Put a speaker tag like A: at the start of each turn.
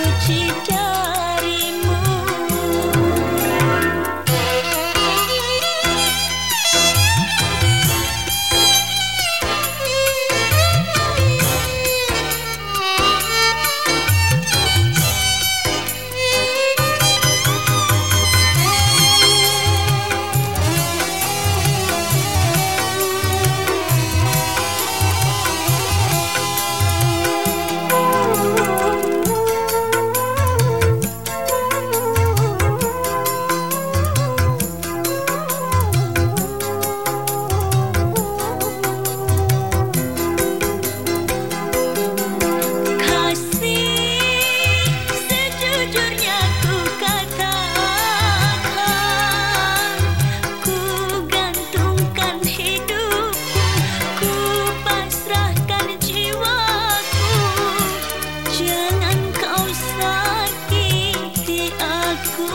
A: कुछ जा Jangan kau sakiti aku